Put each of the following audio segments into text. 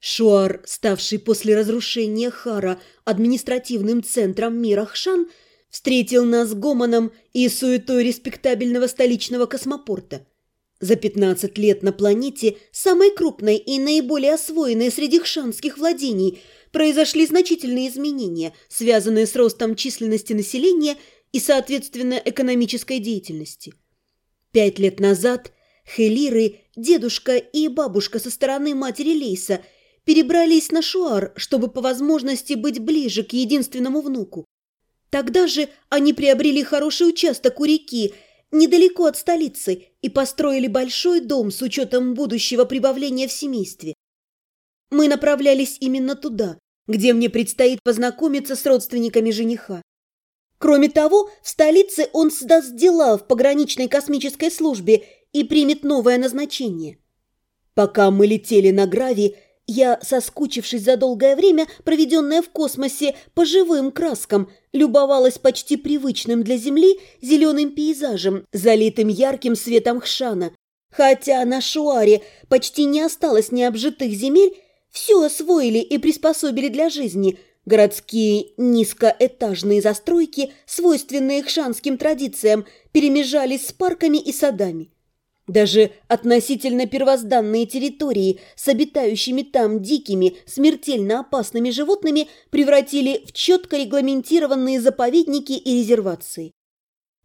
Шуар, ставший после разрушения Хара административным центром мира Хшан, встретил нас гомоном и суетой респектабельного столичного космопорта. За 15 лет на планете, самой крупной и наиболее освоенной среди хшанских владений, произошли значительные изменения, связанные с ростом численности населения и, соответственно, экономической деятельности. Пять лет назад Хелиры, дедушка и бабушка со стороны матери Лейса перебрались на Шуар, чтобы по возможности быть ближе к единственному внуку. Тогда же они приобрели хороший участок у реки, недалеко от столицы, и построили большой дом с учетом будущего прибавления в семействе. Мы направлялись именно туда, где мне предстоит познакомиться с родственниками жениха. Кроме того, в столице он сдаст дела в пограничной космической службе и примет новое назначение. Пока мы летели на Грави, я, соскучившись за долгое время, проведенное в космосе по живым краскам, любовалась почти привычным для Земли зеленым пейзажем, залитым ярким светом хшана. Хотя на Шуаре почти не осталось необжитых земель, все освоили и приспособили для жизни. Городские низкоэтажные застройки, свойственные хшанским традициям, перемежались с парками и садами. Даже относительно первозданные территории с обитающими там дикими, смертельно опасными животными превратили в четко регламентированные заповедники и резервации.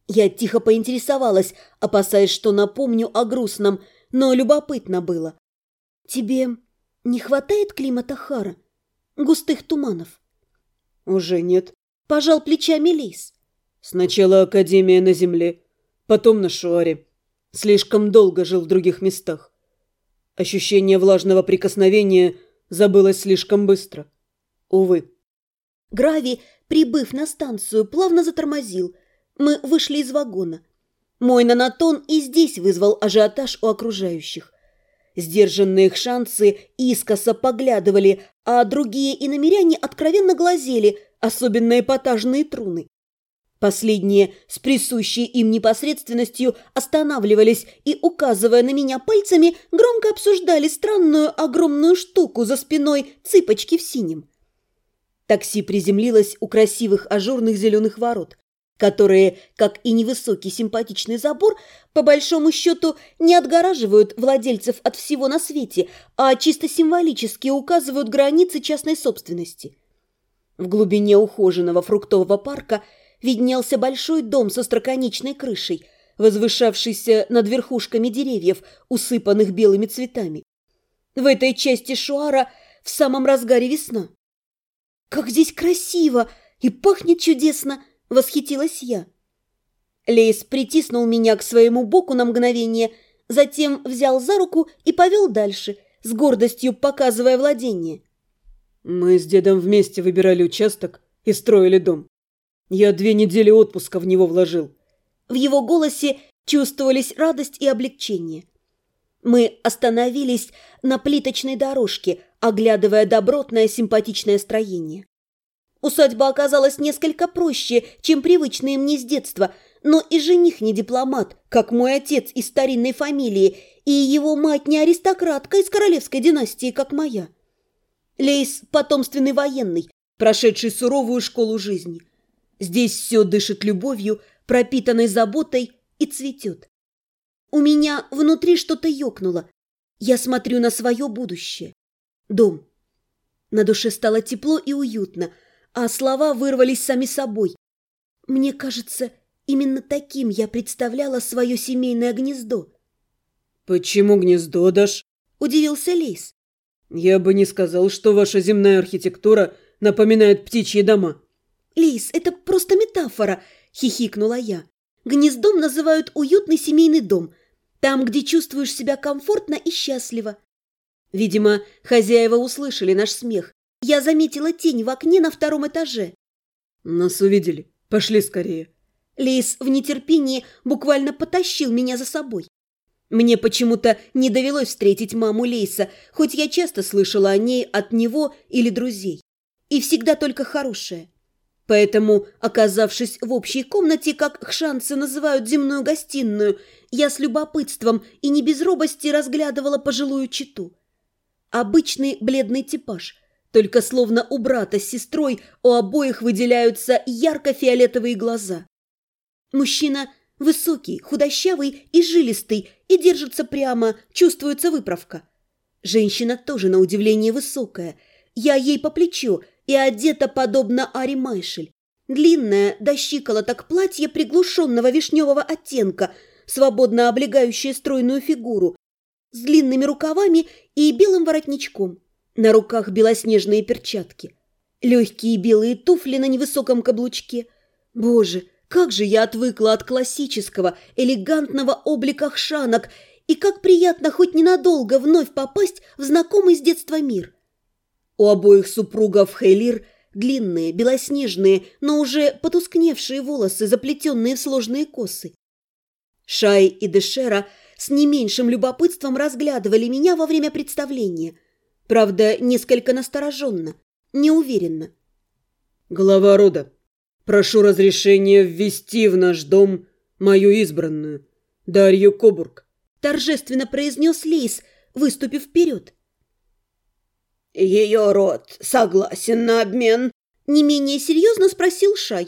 Я тихо поинтересовалась, опасаясь, что напомню о грустном, но любопытно было. «Тебе не хватает климата Хара? Густых туманов?» «Уже нет», – пожал плечами Лис. «Сначала Академия на Земле, потом на Шуаре». Слишком долго жил в других местах. Ощущение влажного прикосновения забылось слишком быстро. Увы. Грави, прибыв на станцию, плавно затормозил. Мы вышли из вагона. Мой нанотон и здесь вызвал ажиотаж у окружающих. Сдержанные их шансы искоса поглядывали, а другие иномеряне откровенно глазели, особенно эпатажные труны. Последние с присущей им непосредственностью останавливались и, указывая на меня пальцами, громко обсуждали странную огромную штуку за спиной цыпочки в синем. Такси приземлилось у красивых ажурных зеленых ворот, которые, как и невысокий симпатичный забор, по большому счету не отгораживают владельцев от всего на свете, а чисто символически указывают границы частной собственности. В глубине ухоженного фруктового парка – виднелся большой дом со строконечной крышей, возвышавшийся над верхушками деревьев, усыпанных белыми цветами. В этой части Шуара в самом разгаре весна. «Как здесь красиво и пахнет чудесно!» — восхитилась я. Лейс притиснул меня к своему боку на мгновение, затем взял за руку и повел дальше, с гордостью показывая владение. «Мы с дедом вместе выбирали участок и строили дом. Я две недели отпуска в него вложил. В его голосе чувствовались радость и облегчение. Мы остановились на плиточной дорожке, оглядывая добротное симпатичное строение. Усадьба оказалась несколько проще, чем привычные мне с детства, но и жених не дипломат, как мой отец из старинной фамилии, и его мать не аристократка из королевской династии, как моя. Лейс – потомственный военный, прошедший суровую школу жизни – Здесь все дышит любовью, пропитанной заботой и цветет. У меня внутри что-то ёкнуло. Я смотрю на свое будущее. Дом. На душе стало тепло и уютно, а слова вырвались сами собой. Мне кажется, именно таким я представляла свое семейное гнездо. «Почему гнездо, Даш?» – удивился Лейс. «Я бы не сказал, что ваша земная архитектура напоминает птичьи дома». «Лис, это просто метафора!» – хихикнула я. «Гнездом называют уютный семейный дом, там, где чувствуешь себя комфортно и счастливо». Видимо, хозяева услышали наш смех. Я заметила тень в окне на втором этаже. «Нас увидели. Пошли скорее». Лис в нетерпении буквально потащил меня за собой. Мне почему-то не довелось встретить маму Лейса, хоть я часто слышала о ней от него или друзей. И всегда только хорошее. Поэтому, оказавшись в общей комнате, как хшанцы называют земную гостиную, я с любопытством и не без робости разглядывала пожилую читу. Обычный бледный типаж, только словно у брата с сестрой у обоих выделяются ярко-фиолетовые глаза. Мужчина высокий, худощавый и жилистый, и держится прямо, чувствуется выправка. Женщина тоже на удивление высокая. Я ей по плечу и одета подобно Ари Майшель. Длинное, до щиколоток платье приглушенного вишневого оттенка, свободно облегающее стройную фигуру, с длинными рукавами и белым воротничком. На руках белоснежные перчатки. Легкие белые туфли на невысоком каблучке. Боже, как же я отвыкла от классического, элегантного облика хшанок, и как приятно хоть ненадолго вновь попасть в знакомый с детства мир. У обоих супругов Хейлир длинные, белоснежные, но уже потускневшие волосы, заплетенные в сложные косы. Шай и Дешера с не меньшим любопытством разглядывали меня во время представления. Правда, несколько настороженно, неуверенно. «Глава рода», Прошу разрешения ввести в наш дом мою избранную, Дарью Кобург», – торжественно произнес Лейс, выступив вперед. «Ее род согласен на обмен?» – не менее серьезно спросил Шай.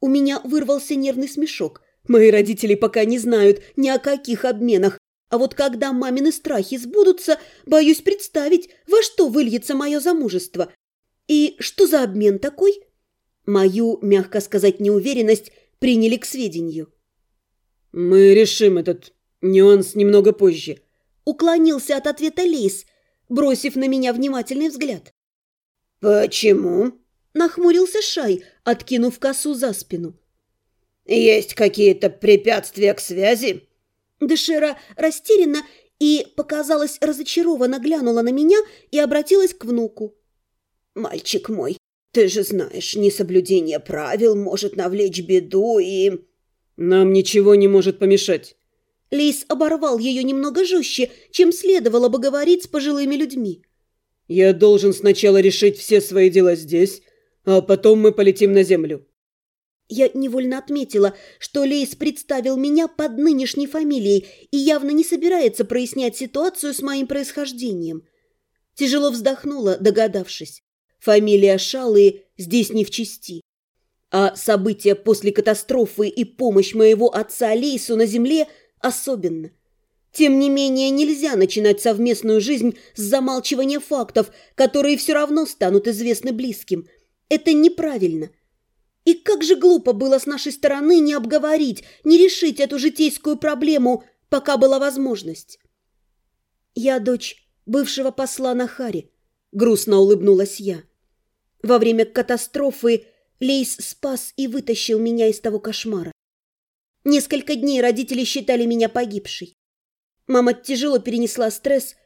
У меня вырвался нервный смешок. Мои родители пока не знают ни о каких обменах, а вот когда мамины страхи сбудутся, боюсь представить, во что выльется мое замужество. И что за обмен такой?» Мою, мягко сказать, неуверенность приняли к сведению. «Мы решим этот нюанс немного позже», — уклонился от ответа Лейс, бросив на меня внимательный взгляд. «Почему?» — нахмурился Шай, откинув косу за спину. «Есть какие-то препятствия к связи?» Дешера растерянно и, показалось, разочарованно глянула на меня и обратилась к внуку. «Мальчик мой, ты же знаешь, несоблюдение правил может навлечь беду и... Нам ничего не может помешать. Лейс оборвал ее немного жестче, чем следовало бы говорить с пожилыми людьми. Я должен сначала решить все свои дела здесь, а потом мы полетим на землю. Я невольно отметила, что Лейс представил меня под нынешней фамилией и явно не собирается прояснять ситуацию с моим происхождением. Тяжело вздохнула, догадавшись. Фамилия Шалы здесь не в чести. А события после катастрофы и помощь моего отца Лейсу на земле особенно. Тем не менее, нельзя начинать совместную жизнь с замалчивания фактов, которые все равно станут известны близким. Это неправильно. И как же глупо было с нашей стороны не обговорить, не решить эту житейскую проблему, пока была возможность. Я дочь бывшего посла на Харе, грустно улыбнулась я. Во время катастрофы Лейс спас и вытащил меня из того кошмара. Несколько дней родители считали меня погибшей. Мама тяжело перенесла стресс,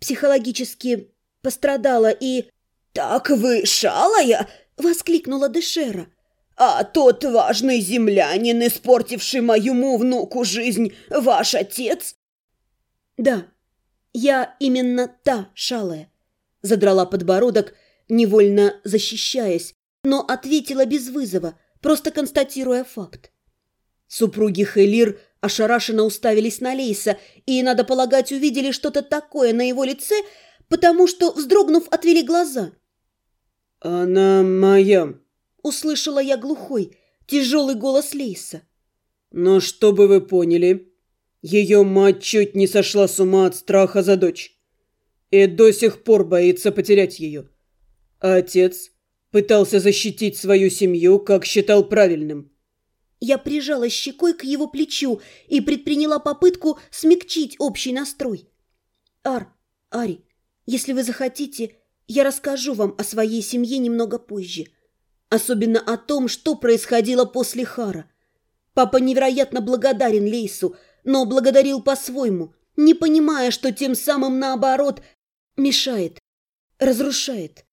психологически пострадала и... «Так вы шалая?» — воскликнула Дешера. «А тот важный землянин, испортивший моему внуку жизнь, ваш отец?» «Да, я именно та шалая», — задрала подбородок, — невольно защищаясь, но ответила без вызова, просто констатируя факт. Супруги Хелир ошарашенно уставились на Лейса и, надо полагать, увидели что-то такое на его лице, потому что, вздрогнув, отвели глаза. «Она моя», — услышала я глухой, тяжелый голос Лейса. «Но чтобы вы поняли, ее мать чуть не сошла с ума от страха за дочь и до сих пор боится потерять ее а отец пытался защитить свою семью, как считал правильным. Я прижала щекой к его плечу и предприняла попытку смягчить общий настрой. «Ар, Ари, если вы захотите, я расскажу вам о своей семье немного позже. Особенно о том, что происходило после Хара. Папа невероятно благодарен Лейсу, но благодарил по-своему, не понимая, что тем самым, наоборот, мешает, разрушает.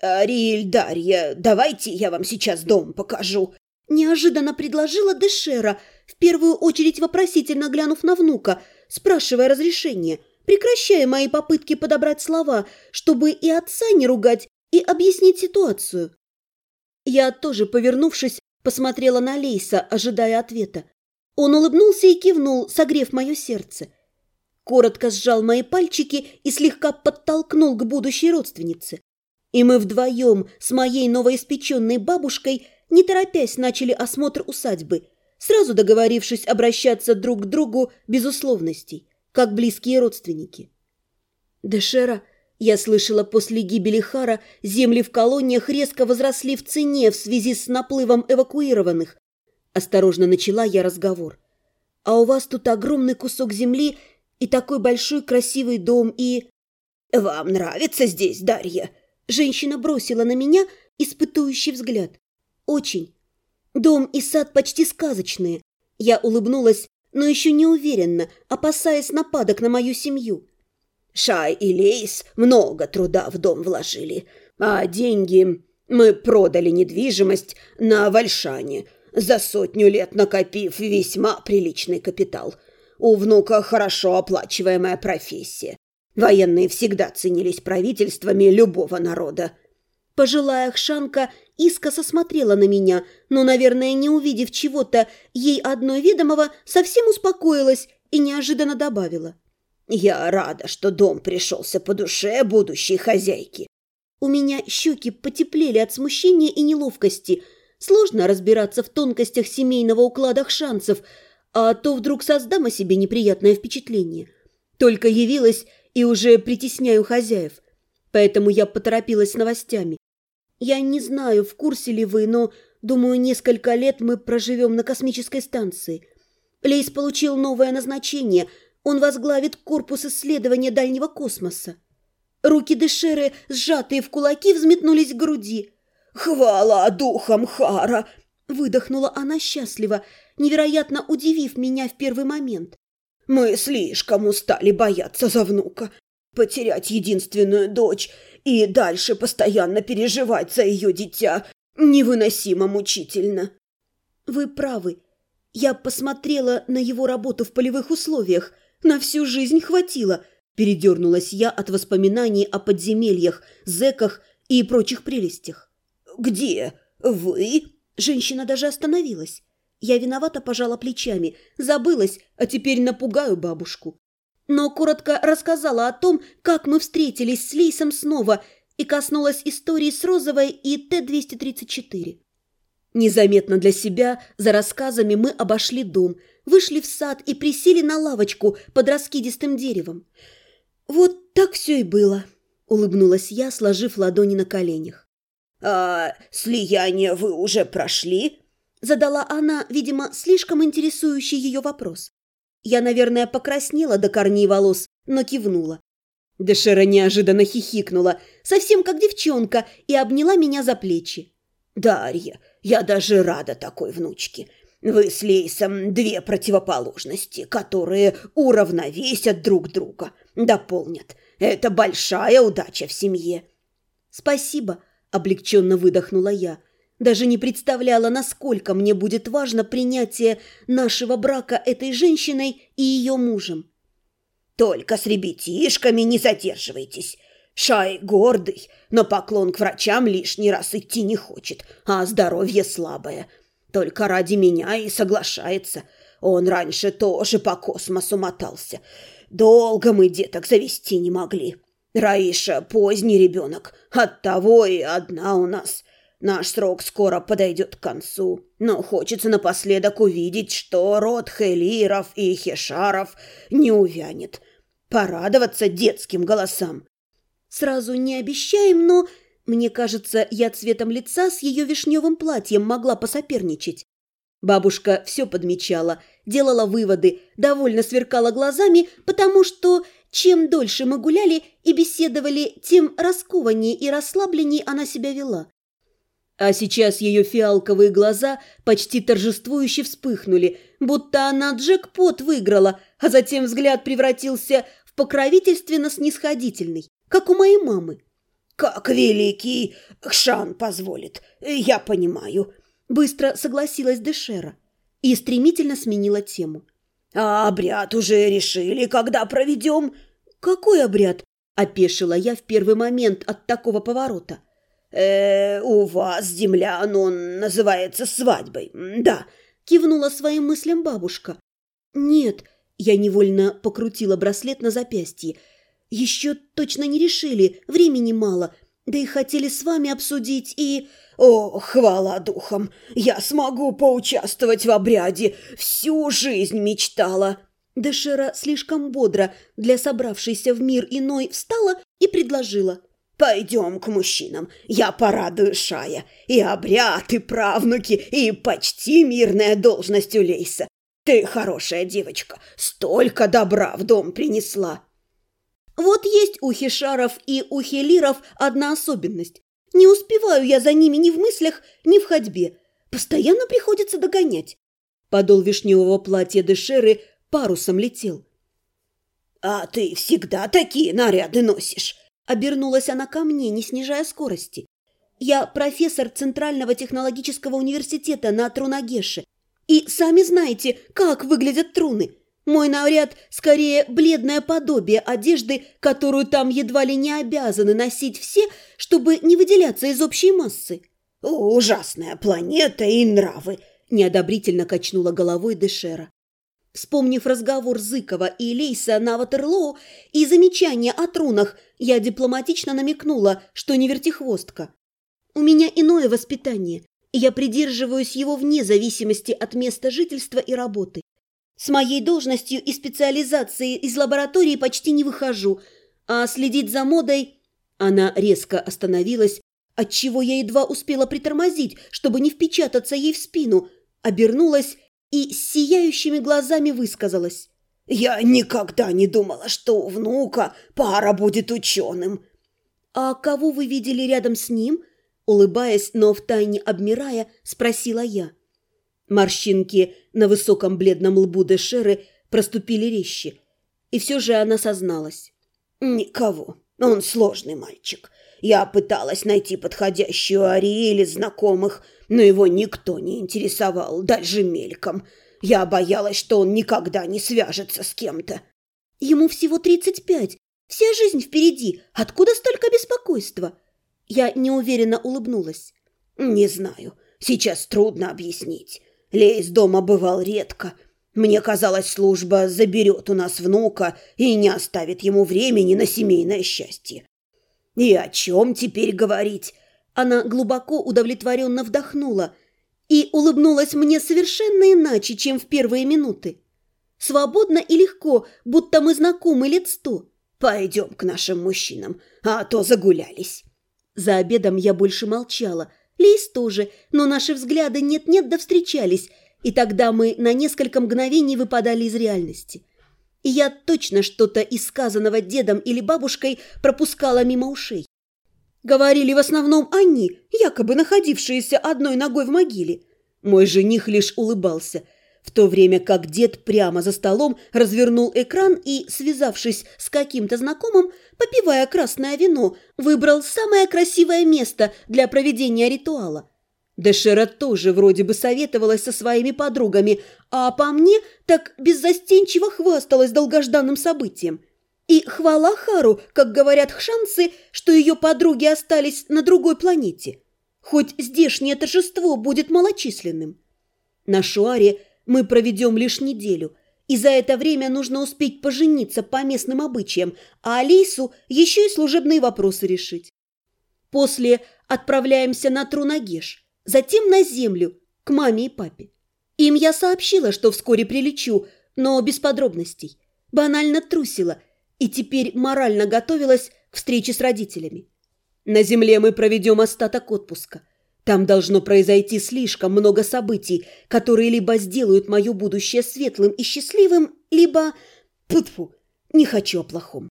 «Ариэль, Дарья, давайте я вам сейчас дом покажу», Неожиданно предложила Дешера, в первую очередь вопросительно глянув на внука, спрашивая разрешения, прекращая мои попытки подобрать слова, чтобы и отца не ругать, и объяснить ситуацию. Я тоже, повернувшись, посмотрела на Лейса, ожидая ответа. Он улыбнулся и кивнул, согрев мое сердце. Коротко сжал мои пальчики и слегка подтолкнул к будущей родственнице. И мы вдвоем с моей новоиспеченной бабушкой, не торопясь, начали осмотр усадьбы, сразу договорившись обращаться друг к другу без условностей, как близкие родственники. Дешера, я слышала, после гибели Хара земли в колониях резко возросли в цене в связи с наплывом эвакуированных. Осторожно начала я разговор. А у вас тут огромный кусок земли и такой большой красивый дом, и... «Вам нравится здесь, Дарья?» Женщина бросила на меня испытующий взгляд. «Очень. Дом и сад почти сказочные». Я улыбнулась, но еще не уверенно, опасаясь нападок на мою семью. Шай и Лейс много труда в дом вложили, а деньги... Мы продали недвижимость на Вальшане, за сотню лет накопив весьма приличный капитал. У внука хорошо оплачиваемая профессия. Военные всегда ценились правительствами любого народа. Пожилая Хшанка искоса смотрела на меня, но, наверное, не увидев чего-то, ей одной ведомого совсем успокоилась и неожиданно добавила. «Я рада, что дом пришелся по душе будущей хозяйки». У меня щеки потеплели от смущения и неловкости. Сложно разбираться в тонкостях семейного уклада шансов, а то вдруг создам о себе неприятное впечатление. Только явилась и уже притесняю хозяев. Поэтому я поторопилась с новостями. Я не знаю, в курсе ли вы, но, думаю, несколько лет мы проживем на космической станции. Лейс получил новое назначение. Он возглавит корпус исследования дальнего космоса. Руки Дешеры, сжатые в кулаки, взметнулись к груди. «Хвала духам Хара!» Выдохнула она счастливо, невероятно удивив меня в первый момент. «Мы слишком устали бояться за внука. Потерять единственную дочь и дальше постоянно переживать за ее дитя невыносимо мучительно. Вы правы. Я посмотрела на его работу в полевых условиях. На всю жизнь хватило. Передернулась я от воспоминаний о подземельях, зэках и прочих прелестях. «Где? Вы?» Женщина даже остановилась. Я виновато пожала плечами, забылась, а теперь напугаю бабушку но коротко рассказала о том, как мы встретились с Лейсом снова и коснулась истории с Розовой и Т-234. Незаметно для себя за рассказами мы обошли дом, вышли в сад и присели на лавочку под раскидистым деревом. «Вот так все и было», — улыбнулась я, сложив ладони на коленях. «А слияние вы уже прошли?» — задала она, видимо, слишком интересующий ее вопрос. Я, наверное, покраснела до корней волос, но кивнула. Дешера неожиданно хихикнула, совсем как девчонка, и обняла меня за плечи. «Дарья, я даже рада такой внучке. Вы с Лейсом две противоположности, которые уравновесят друг друга, дополнят. Это большая удача в семье». «Спасибо», — облегченно выдохнула я. Даже не представляла, насколько мне будет важно принятие нашего брака этой женщиной и ее мужем. «Только с ребятишками не задерживайтесь. Шай гордый, но поклон к врачам лишний раз идти не хочет, а здоровье слабое. Только ради меня и соглашается. Он раньше тоже по космосу мотался. Долго мы деток завести не могли. Раиша поздний ребенок, оттого и одна у нас. Наш срок скоро подойдет к концу, но хочется напоследок увидеть, что род Хелиров и Хешаров не увянет. Порадоваться детским голосам. Сразу не обещаем, но... Мне кажется, я цветом лица с ее вишневым платьем могла посоперничать. Бабушка все подмечала, делала выводы, довольно сверкала глазами, потому что чем дольше мы гуляли и беседовали, тем раскованнее и расслабленнее она себя вела. А сейчас ее фиалковые глаза почти торжествующе вспыхнули, будто она джекпот выиграла, а затем взгляд превратился в покровительственно-снисходительный, как у моей мамы. «Как великий Хшан позволит, я понимаю», — быстро согласилась Дешера и стремительно сменила тему. «А обряд уже решили, когда проведем?» «Какой обряд?» – опешила я в первый момент от такого поворота. Э, у вас, землян, он называется свадьбой, да, кивнула своим мыслям бабушка. Нет, я невольно покрутила браслет на запястье. Еще точно не решили, времени мало, да и хотели с вами обсудить и... О, хвала духом! Я смогу поучаствовать в обряде. Всю жизнь мечтала. Дешера слишком бодро для собравшейся в мир иной встала и предложила. «Пойдем к мужчинам, я порадую Шая. И обряд, и правнуки, и почти мирная должность у Лейса. Ты хорошая девочка, столько добра в дом принесла». Вот есть у Хишаров и у Хелиров одна особенность. Не успеваю я за ними ни в мыслях, ни в ходьбе. Постоянно приходится догонять. Подол вишневого платья Дешеры парусом летел. «А ты всегда такие наряды носишь?» Обернулась она ко мне, не снижая скорости. «Я профессор Центрального технологического университета на Трунагеше. И сами знаете, как выглядят труны. Мой наряд скорее бледное подобие одежды, которую там едва ли не обязаны носить все, чтобы не выделяться из общей массы. «Ужасная планета и нравы!» – неодобрительно качнула головой Дешера. Вспомнив разговор Зыкова и Лейса на Ватерлоу и замечание о трунах, я дипломатично намекнула, что не вертихвостка. У меня иное воспитание, и я придерживаюсь его вне зависимости от места жительства и работы. С моей должностью и специализацией из лаборатории почти не выхожу, а следить за модой... Она резко остановилась, отчего я едва успела притормозить, чтобы не впечататься ей в спину, обернулась и с сияющими глазами высказалась. «Я никогда не думала, что у внука пара будет ученым». «А кого вы видели рядом с ним?» Улыбаясь, но втайне обмирая, спросила я. Морщинки на высоком бледном лбу Дешеры проступили резче. И все же она созналась. «Никого. Он сложный мальчик. Я пыталась найти подходящую Ариэль из знакомых, но его никто не интересовал, даже мельком. Я боялась, что он никогда не свяжется с кем-то». «Ему всего тридцать пять. Вся жизнь впереди. Откуда столько беспокойства?» Я неуверенно улыбнулась. «Не знаю. Сейчас трудно объяснить. Лейс дома бывал редко. Мне казалось, служба заберет у нас внука и не оставит ему времени на семейное счастье. И о чем теперь говорить? Она глубоко удовлетворенно вдохнула и улыбнулась мне совершенно иначе, чем в первые минуты. Свободно и легко, будто мы знакомы лет сто. Пойдем к нашим мужчинам, а то загулялись. За обедом я больше молчала – Лейс тоже, но наши взгляды нет-нет да встречались, и тогда мы на несколько мгновений выпадали из реальности. И я точно что-то из сказанного дедом или бабушкой пропускала мимо ушей. Говорили в основном они, якобы находившиеся одной ногой в могиле. Мой жених лишь улыбался – в то время как дед прямо за столом развернул экран и, связавшись с каким-то знакомым, попивая красное вино, выбрал самое красивое место для проведения ритуала. Дешера тоже вроде бы советовалась со своими подругами, а по мне так беззастенчиво хвасталась долгожданным событием. И хвала Хару, как говорят хшанцы, что ее подруги остались на другой планете. Хоть здешнее торжество будет малочисленным. На Шуаре мы проведем лишь неделю, и за это время нужно успеть пожениться по местным обычаям, а Алису еще и служебные вопросы решить. После отправляемся на Трунагеш, затем на землю, к маме и папе. Им я сообщила, что вскоре прилечу, но без подробностей. Банально трусила и теперь морально готовилась к встрече с родителями. На земле мы проведем остаток отпуска – там должно произойти слишком много событий, которые либо сделают мое будущее светлым и счастливым, либо... Тьфу-тьфу, не хочу о плохом.